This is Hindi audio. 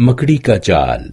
मकड़ी का जाल।